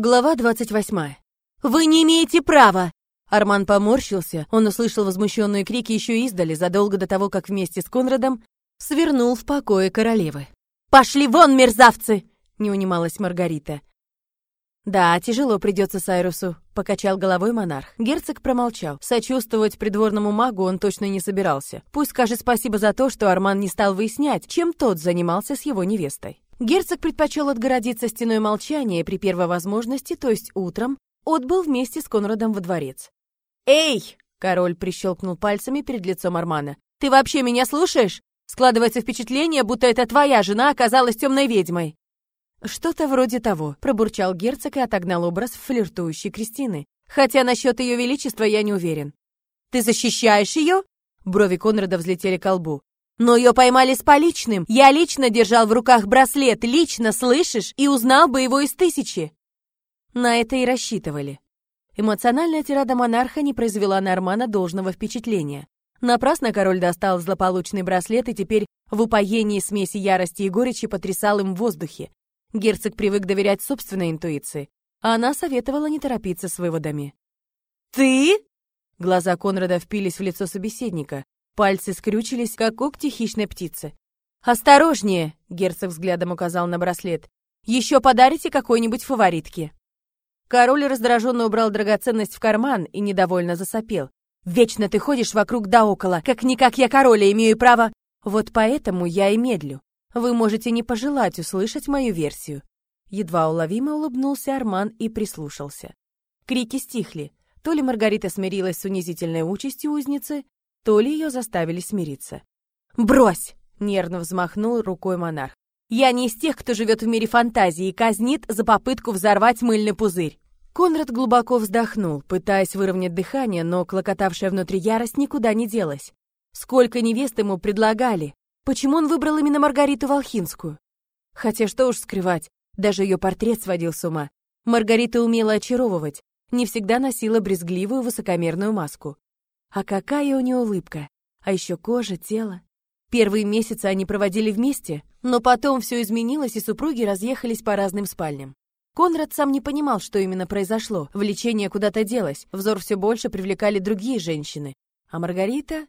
Глава 28. «Вы не имеете права!» Арман поморщился, он услышал возмущенные крики еще издали, задолго до того, как вместе с Конрадом свернул в покое королевы. «Пошли вон, мерзавцы!» — не унималась Маргарита. «Да, тяжело придется Сайрусу», — покачал головой монарх. Герцог промолчал. Сочувствовать придворному магу он точно не собирался. Пусть скажет спасибо за то, что Арман не стал выяснять, чем тот занимался с его невестой. Герцог предпочел отгородиться стеной молчания при первой возможности, то есть утром, отбыл вместе с Конрадом во дворец. «Эй!» — король прищелкнул пальцами перед лицом Армана. «Ты вообще меня слушаешь? Складывается впечатление, будто это твоя жена оказалась темной ведьмой». «Что-то вроде того», — пробурчал герцог и отогнал образ флиртующей Кристины. «Хотя насчет ее величества я не уверен». «Ты защищаешь ее?» Брови Конрада взлетели к лбу. Но ее поймали с поличным. Я лично держал в руках браслет, лично, слышишь? И узнал бы его из тысячи. На это и рассчитывали. Эмоциональная тирада монарха не произвела на Армана должного впечатления. Напрасно король достал злополучный браслет и теперь в упоении смеси ярости и горечи потрясал им в воздухе. Герцог привык доверять собственной интуиции, а она советовала не торопиться с выводами. «Ты?» Глаза Конрада впились в лицо собеседника. Пальцы скрючились, как когти хищной птицы. «Осторожнее!» — герцог взглядом указал на браслет. «Еще подарите какой-нибудь фаворитке». Король раздраженно убрал драгоценность в карман и недовольно засопел. «Вечно ты ходишь вокруг да около, как-никак я король и имею право...» «Вот поэтому я и медлю. Вы можете не пожелать услышать мою версию». Едва уловимо улыбнулся Арман и прислушался. Крики стихли. То ли Маргарита смирилась с унизительной участью узницы, то ли ее заставили смириться. «Брось!» — нервно взмахнул рукой монарх. «Я не из тех, кто живет в мире фантазии и казнит за попытку взорвать мыльный пузырь». Конрад глубоко вздохнул, пытаясь выровнять дыхание, но клокотавшая внутри ярость никуда не делась. Сколько невест ему предлагали? Почему он выбрал именно Маргариту Волхинскую? Хотя что уж скрывать, даже ее портрет сводил с ума. Маргарита умела очаровывать, не всегда носила брезгливую высокомерную маску. А какая у нее улыбка! А еще кожа, тело. Первые месяцы они проводили вместе, но потом все изменилось, и супруги разъехались по разным спальням. Конрад сам не понимал, что именно произошло. Влечение куда-то делось, взор все больше привлекали другие женщины. А Маргарита...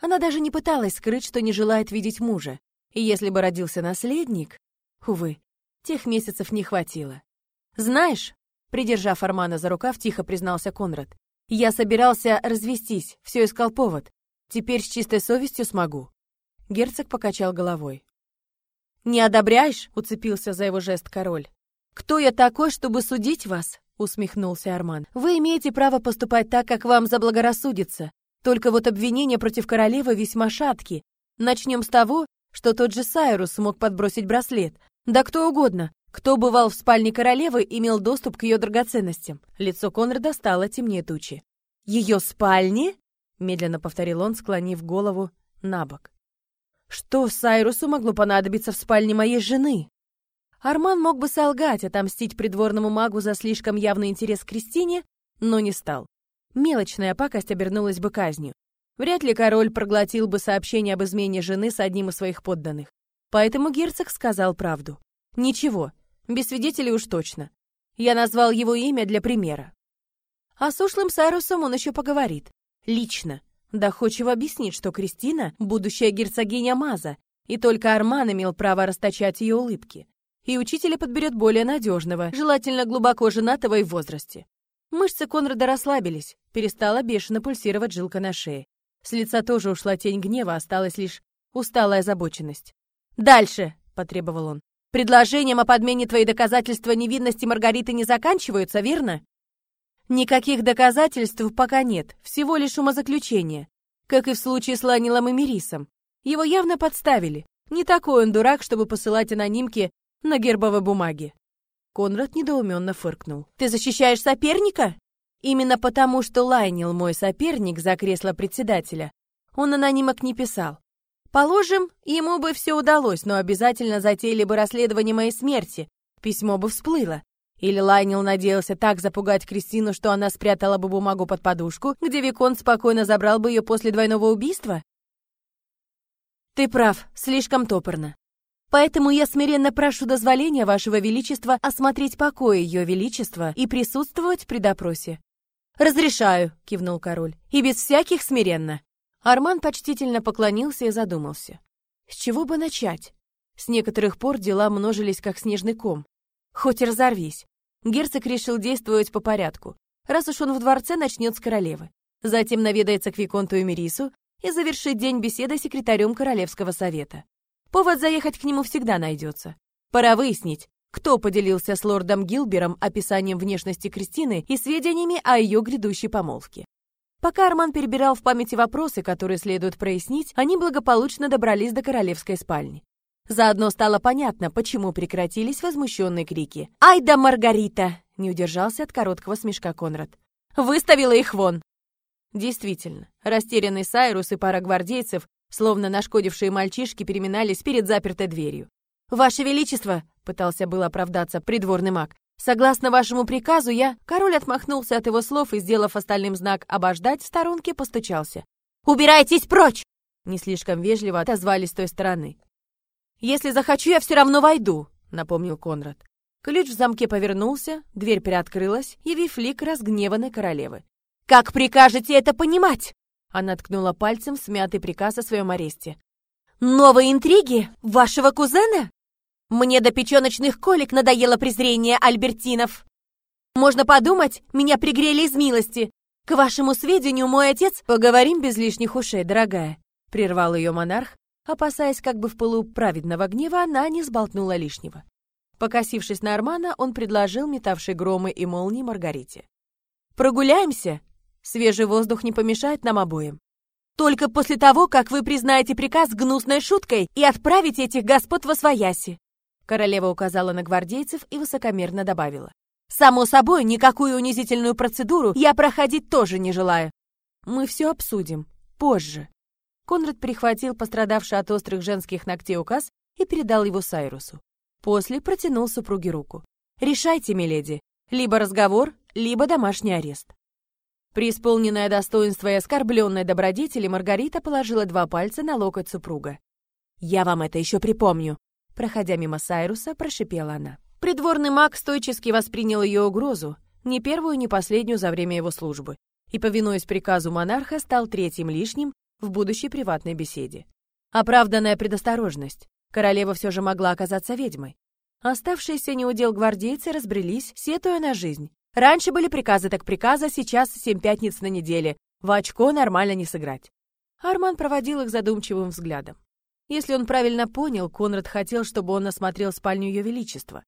Она даже не пыталась скрыть, что не желает видеть мужа. И если бы родился наследник... Увы, тех месяцев не хватило. «Знаешь...» Придержав Армана за рукав, тихо признался Конрад. Я собирался развестись, все искал повод. Теперь с чистой совестью смогу. Герцог покачал головой. «Не одобряешь?» — уцепился за его жест король. «Кто я такой, чтобы судить вас?» — усмехнулся Арман. «Вы имеете право поступать так, как вам заблагорассудится. Только вот обвинения против королевы весьма шатки. Начнем с того, что тот же Сайрус смог подбросить браслет. Да кто угодно. Кто бывал в спальне королевы, имел доступ к ее драгоценностям. Лицо Конрада стало темнее тучи. «Ее спальни?» — медленно повторил он, склонив голову на бок. «Что Сайрусу могло понадобиться в спальне моей жены?» Арман мог бы солгать, отомстить придворному магу за слишком явный интерес к Кристине, но не стал. Мелочная пакость обернулась бы казнью. Вряд ли король проглотил бы сообщение об измене жены с одним из своих подданных. Поэтому герцог сказал правду. «Ничего, без свидетелей уж точно. Я назвал его имя для примера. А с ушлым Сайрусом он еще поговорит. Лично. Доходчиво объяснит, что Кристина — будущая герцогиня Маза, и только Арман имел право расточать ее улыбки. И учителя подберет более надежного, желательно глубоко женатого и в возрасте. Мышцы Конрада расслабились, перестала бешено пульсировать жилка на шее. С лица тоже ушла тень гнева, осталась лишь усталая озабоченность. «Дальше!» — потребовал он. Предложением о подмене твоей доказательства невинности Маргариты не заканчиваются, верно? Никаких доказательств пока нет, всего лишь умозаключение. Как и в случае с Ланилом и Мирисом. Его явно подставили. Не такой он дурак, чтобы посылать анонимки на гербовой бумаге. Конрад недоуменно фыркнул. «Ты защищаешь соперника?» «Именно потому, что Лайнил мой соперник за кресло председателя. Он анонимок не писал. Положим, ему бы все удалось, но обязательно затеяли бы расследование моей смерти. Письмо бы всплыло. Или Лайнил надеялся так запугать Кристину, что она спрятала бы бумагу под подушку, где Викон спокойно забрал бы ее после двойного убийства? Ты прав, слишком топорно. Поэтому я смиренно прошу дозволения Вашего Величества осмотреть покой Ее Величества и присутствовать при допросе». «Разрешаю», — кивнул король, — «и без всяких смиренно». Арман почтительно поклонился и задумался. С чего бы начать? С некоторых пор дела множились, как снежный ком. Хоть разорвись. Герцог решил действовать по порядку. Раз уж он в дворце, начнет с королевы. Затем наведается к Виконту Эмирису и завершит день беседы с секретарем Королевского совета. Повод заехать к нему всегда найдется. Пора выяснить, кто поделился с лордом Гилбером описанием внешности Кристины и сведениями о ее грядущей помолвке. Пока Арман перебирал в памяти вопросы, которые следует прояснить, они благополучно добрались до королевской спальни. Заодно стало понятно, почему прекратились возмущенные крики. «Ай да Маргарита!» — не удержался от короткого смешка Конрад. «Выставила их вон!» Действительно, растерянный Сайрус и пара гвардейцев Словно нашкодившие мальчишки переминались перед запертой дверью. «Ваше Величество!» — пытался был оправдаться придворный маг. «Согласно вашему приказу, я...» Король отмахнулся от его слов и, сделав остальным знак «обождать», в сторонке постучался. «Убирайтесь прочь!» Не слишком вежливо отозвались с той стороны. «Если захочу, я все равно войду», — напомнил Конрад. Ключ в замке повернулся, дверь приоткрылась, явив лик разгневанной королевы. «Как прикажете это понимать?» Она ткнула пальцем в смятый приказ о своем аресте. «Новые интриги? Вашего кузена? Мне до печеночных колик надоело презрение Альбертинов. Можно подумать, меня пригрели из милости. К вашему сведению, мой отец... Поговорим без лишних ушей, дорогая», — прервал ее монарх, опасаясь, как бы в пылу праведного гнева она не сболтнула лишнего. Покосившись на Армана, он предложил метавшей громы и молнии Маргарите. «Прогуляемся? Свежий воздух не помешает нам обоим. Только после того, как вы признаете приказ гнусной шуткой и отправите этих господ во свояси. Королева указала на гвардейцев и высокомерно добавила. Само собой, никакую унизительную процедуру я проходить тоже не желаю. Мы все обсудим. Позже. Конрад прихватил пострадавший от острых женских ногтей указ и передал его Сайрусу. После протянул супруге руку. «Решайте, миледи. Либо разговор, либо домашний арест». Преисполненное достоинство и оскорбленной добродетели, Маргарита положила два пальца на локоть супруга. «Я вам это еще припомню», — проходя мимо Сайруса, прошипела она. Придворный маг стойчески воспринял ее угрозу, не первую, не последнюю за время его службы, и, повинуясь приказу монарха, стал третьим лишним в будущей приватной беседе. Оправданная предосторожность. Королева все же могла оказаться ведьмой. Оставшиеся неудел гвардейцы разбрелись, сетуя на жизнь, Раньше были приказы так приказа, сейчас семь пятниц на неделе. В очко нормально не сыграть. Арман проводил их задумчивым взглядом. Если он правильно понял, Конрад хотел, чтобы он осмотрел спальню Ее Величества.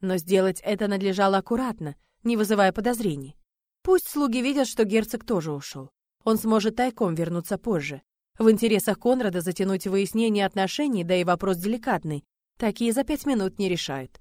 Но сделать это надлежало аккуратно, не вызывая подозрений. Пусть слуги видят, что герцог тоже ушел. Он сможет тайком вернуться позже. В интересах Конрада затянуть выяснение отношений, да и вопрос деликатный. Такие за пять минут не решают.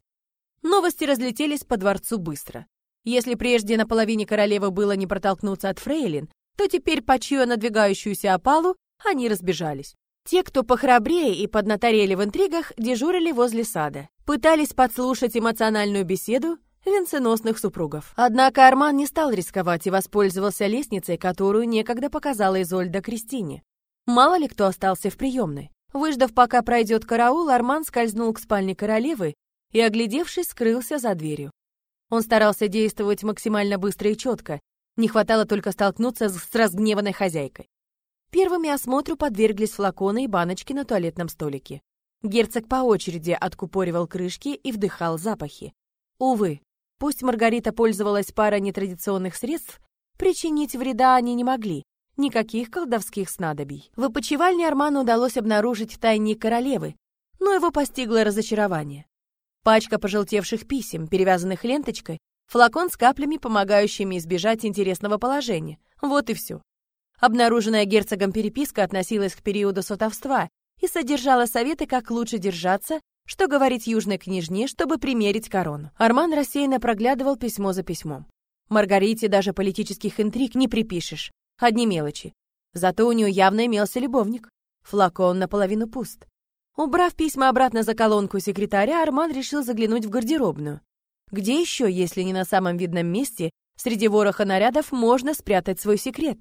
Новости разлетелись по дворцу быстро. Если прежде на половине королевы было не протолкнуться от фрейлин, то теперь, почуя надвигающуюся опалу, они разбежались. Те, кто похрабрее и поднаторели в интригах, дежурили возле сада. Пытались подслушать эмоциональную беседу венценосных супругов. Однако Арман не стал рисковать и воспользовался лестницей, которую некогда показала Изольда Кристине. Мало ли кто остался в приемной. Выждав, пока пройдет караул, Арман скользнул к спальне королевы и, оглядевшись, скрылся за дверью. Он старался действовать максимально быстро и четко. Не хватало только столкнуться с разгневанной хозяйкой. Первыми осмотру подверглись флаконы и баночки на туалетном столике. Герцог по очереди откупоривал крышки и вдыхал запахи. Увы, пусть Маргарита пользовалась парой нетрадиционных средств, причинить вреда они не могли. Никаких колдовских снадобий. В опочивальне Арману удалось обнаружить тайник королевы, но его постигло разочарование. Пачка пожелтевших писем, перевязанных ленточкой, флакон с каплями, помогающими избежать интересного положения. Вот и все. Обнаруженная герцогом переписка относилась к периоду сотовства и содержала советы, как лучше держаться, что говорить южной княжне, чтобы примерить корону. Арман рассеянно проглядывал письмо за письмом. Маргарите даже политических интриг не припишешь. Одни мелочи. Зато у нее явно имелся любовник. Флакон наполовину пуст. Убрав письма обратно за колонку секретаря, Арман решил заглянуть в гардеробную. Где еще, если не на самом видном месте, среди вороха нарядов можно спрятать свой секрет?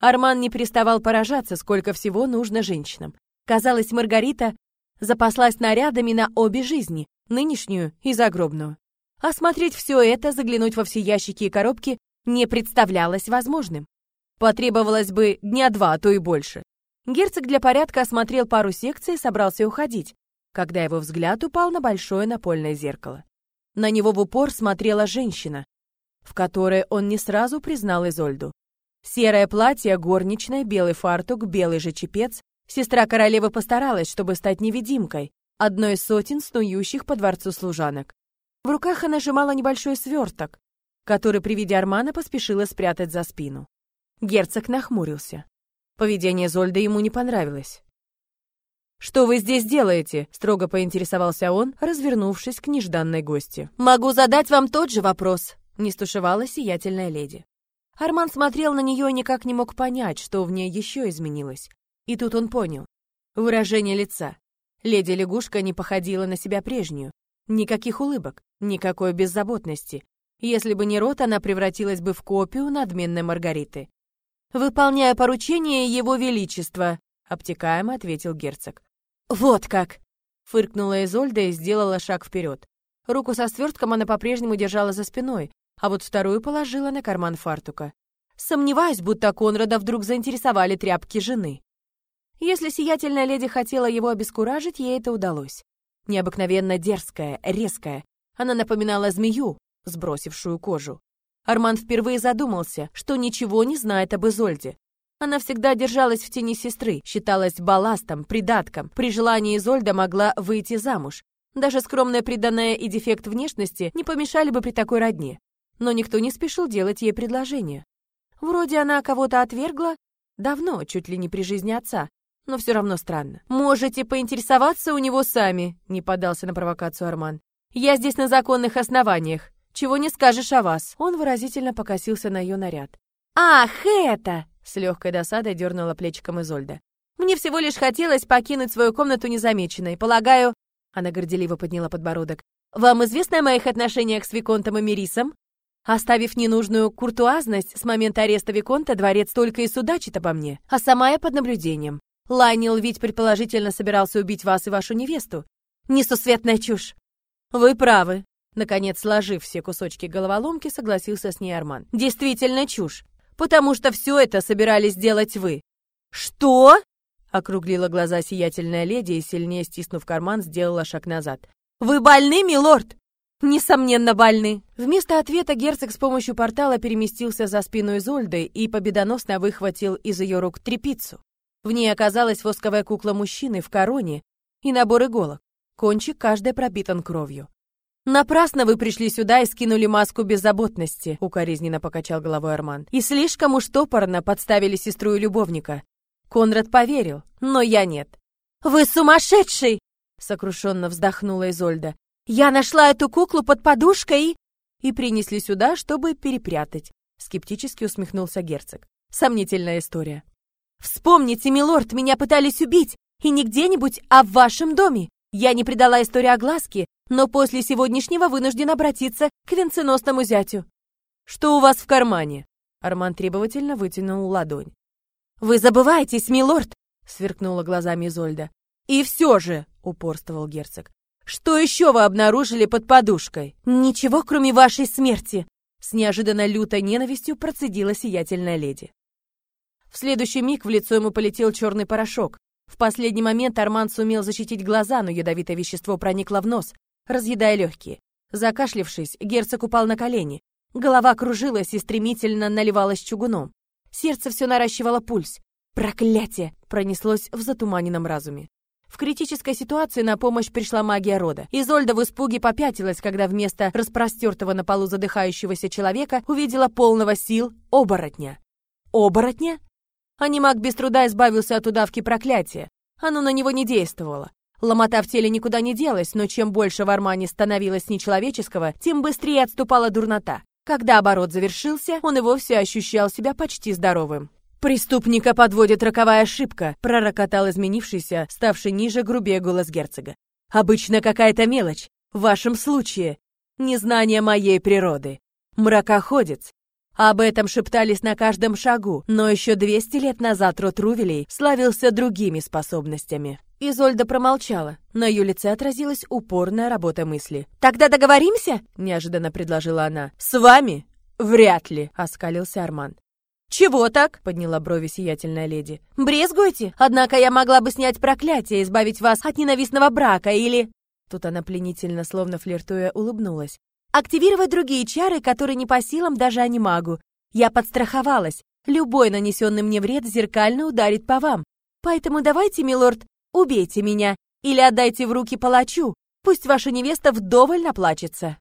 Арман не переставал поражаться, сколько всего нужно женщинам. Казалось, Маргарита Запаслась нарядами на обе жизни, нынешнюю и загробную. Осмотреть все это, заглянуть во все ящики и коробки не представлялось возможным. Потребовалось бы дня два, а то и больше. Герцог для порядка осмотрел пару секций и собрался уходить, когда его взгляд упал на большое напольное зеркало. На него в упор смотрела женщина, в которой он не сразу признал Изольду. Серое платье, горничная, белый фартук, белый же чепец. Сестра королевы постаралась, чтобы стать невидимкой, одной из сотен снующих по дворцу служанок. В руках она сжимала небольшой сверток, который при виде Армана поспешила спрятать за спину. Герцог нахмурился. Поведение Зольды ему не понравилось. «Что вы здесь делаете?» — строго поинтересовался он, развернувшись к нежданной гости. «Могу задать вам тот же вопрос», — не стушевалась сиятельная леди. Арман смотрел на нее и никак не мог понять, что в ней еще изменилось. И тут он понял. Выражение лица. Леди-лягушка не походила на себя прежнюю. Никаких улыбок, никакой беззаботности. Если бы не рот, она превратилась бы в копию надменной Маргариты. «Выполняя поручение Его Величества», — обтекаемо ответил герцог. «Вот как!» — фыркнула Изольда и сделала шаг вперед. Руку со свертком она по-прежнему держала за спиной, а вот вторую положила на карман фартука. Сомневаюсь, будто Конрада вдруг заинтересовали тряпки жены. Если сиятельная леди хотела его обескуражить, ей это удалось. Необыкновенно дерзкая, резкая, она напоминала змею, сбросившую кожу. Арман впервые задумался, что ничего не знает об Изольде. Она всегда держалась в тени сестры, считалась балластом, придатком. При желании Изольда могла выйти замуж. Даже скромная приданная и дефект внешности не помешали бы при такой родне но никто не спешил делать ей предложение. Вроде она кого-то отвергла давно, чуть ли не при жизни отца, но все равно странно. «Можете поинтересоваться у него сами», — не поддался на провокацию Арман. «Я здесь на законных основаниях. Чего не скажешь о вас». Он выразительно покосился на ее наряд. «Ах, это!» — с легкой досадой дернула плечиком Изольда. «Мне всего лишь хотелось покинуть свою комнату незамеченной. Полагаю...» Она горделиво подняла подбородок. «Вам известно о моих отношениях с Виконтом и Мирисом?» Оставив ненужную куртуазность, с момента ареста Виконта дворец только и судачит обо мне, а сама я под наблюдением. Лайнил ведь предположительно собирался убить вас и вашу невесту. Несусветная чушь. Вы правы. Наконец, сложив все кусочки головоломки, согласился с ней Арман. Действительно чушь. Потому что все это собирались сделать вы. Что? Округлила глаза сиятельная леди и, сильнее стиснув карман, сделала шаг назад. «Вы больны, милорд?» Несомненно, больны. Вместо ответа герцог с помощью портала переместился за спину Изольды и победоносно выхватил из ее рук трепицу. В ней оказалась восковая кукла мужчины в короне и набор иголок. Кончик каждой пропитан кровью. «Напрасно вы пришли сюда и скинули маску беззаботности», — укоризненно покачал головой Арман. «И слишком уж топорно подставили сестру и любовника. Конрад поверил, но я нет». «Вы сумасшедший!» — сокрушенно вздохнула Изольда. Я нашла эту куклу под подушкой и... принесли сюда, чтобы перепрятать. Скептически усмехнулся герцог. Сомнительная история. Вспомните, милорд, меня пытались убить, и не где-нибудь, а в вашем доме. Я не придала истории огласки, но после сегодняшнего вынужден обратиться к венценосному зятю. Что у вас в кармане? Арман требовательно вытянул ладонь. Вы забываетесь, милорд, сверкнула глазами Изольда. И все же, упорствовал герцог, что еще вы обнаружили под подушкой? Ничего, кроме вашей смерти, с неожиданно лютой ненавистью процедила сиятельная леди. В следующий миг в лицо ему полетел черный порошок. В последний момент Арман сумел защитить глаза, но ядовитое вещество проникло в нос, разъедая легкие. Закашлившись, герцог упал на колени. Голова кружилась и стремительно наливалась чугуном. Сердце все наращивало пульс. «Проклятие!» пронеслось в затуманенном разуме. В критической ситуации на помощь пришла магия рода. Изольда в испуге попятилась, когда вместо распростертого на полу задыхающегося человека увидела полного сил оборотня. Оборотня? Анимаг без труда избавился от удавки проклятия. Оно на него не действовало. Ломота в теле никуда не делась, но чем больше в Армане становилось нечеловеческого, тем быстрее отступала дурнота. Когда оборот завершился, он и вовсе ощущал себя почти здоровым. «Преступника подводит роковая ошибка», — пророкотал изменившийся, ставший ниже грубее голос герцога. «Обычно какая-то мелочь. В вашем случае незнание моей природы. Мракоходец. Об этом шептались на каждом шагу, но еще 200 лет назад род Рувелей славился другими способностями. Изольда промолчала. На ее лице отразилась упорная работа мысли. «Тогда договоримся?» — неожиданно предложила она. «С вами? Вряд ли!» — оскалился Арман. «Чего так?» — подняла брови сиятельная леди. «Брезгуете? Однако я могла бы снять проклятие, избавить вас от ненавистного брака или...» Тут она пленительно, словно флиртуя, улыбнулась. «Активировать другие чары, которые не по силам даже анимагу. Я подстраховалась. Любой нанесенный мне вред зеркально ударит по вам. Поэтому давайте, милорд, убейте меня или отдайте в руки палачу. Пусть ваша невеста вдоволь наплачется».